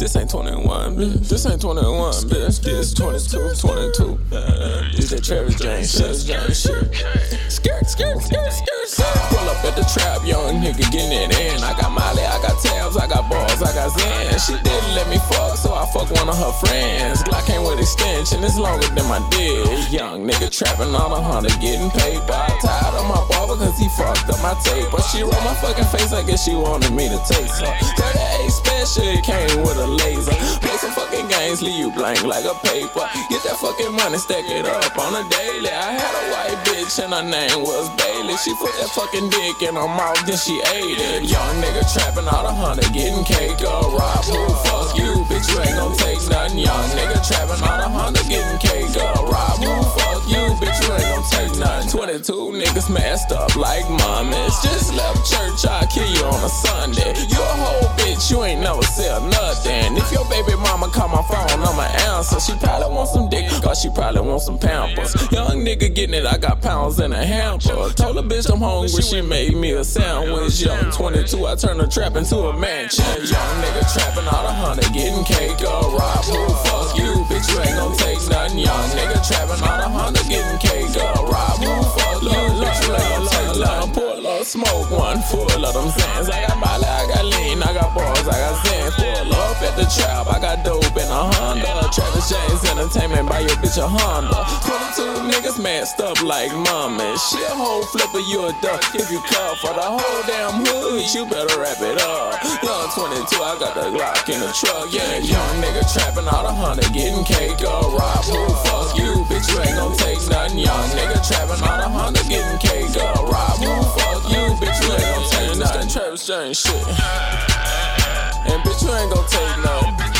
This ain't 21, bitch. This ain't 21, bitch. This 22, 22. Uh, this that Travis James, Travis James shit. Skirt, skirt, skirt, skirt, skirt. Pull up at the trap, young nigga getting it in. I got Molly, I got tabs, I got balls, I got Zen. She didn't let me fuck, her friends. Glock came with extension, it's longer than my dick. Young nigga trapping on a hundred, getting. I tired of my barber cause he fucked up my tape. But she rolled my fucking face, I guess she wanted me to taste her. 38 special, it came with a laser. Games, leave you blank like a paper. Get that fucking money, stack it up on a daily. I had a white bitch and her name was Bailey. She put that fucking dick in her mouth, then she ate it. Young nigga trapping out a hundred, getting cake up. Rob who? Fuck you, bitch, you ain't gon' take nothing. Young nigga trapping out a hundred, getting cake up. Rob who? Fuck you, bitch, you ain't gon' take nothing. 22 niggas messed up like mummies. Just left church, I'll kill you on a Sunday. You you ain't never sell nothing. If your baby mama call my phone, I'ma answer. She probably want some dick, cause she probably want some pampers. Young nigga getting it, I got pounds in a hamper. Told a bitch I'm hungry, she made me a sandwich. Young 22, I turned the trap into a mansion. Young nigga trapping out a hundred, getting cake up. Rob who? Fuck you, bitch, you ain't gon' take nothing. Young nigga trapping out a hundred, getting cake up. Rob who? Fuck you, bitch, you ain't gon' take nothing. Pull up, smoke one full of them Molly, I trap, I got dope in a Honda. Travis James Entertainment, buy your bitch a Honda. 22 niggas messed up like mama. She a whole flipper, you a duck. If you call for the whole damn hood, you better wrap it up. Young 22, I got the Glock in the truck. Yeah, young nigga trapping out a hundred, getting cake up. Rob who? Fuck you, bitch, you ain't gon' take nothing. Young nigga trapping out a hundred, getting cake up. Rob who? Fuck you, bitch, you ain't gon' take nothing. Travis James shit. And bitch, you ain't gon' take nothing.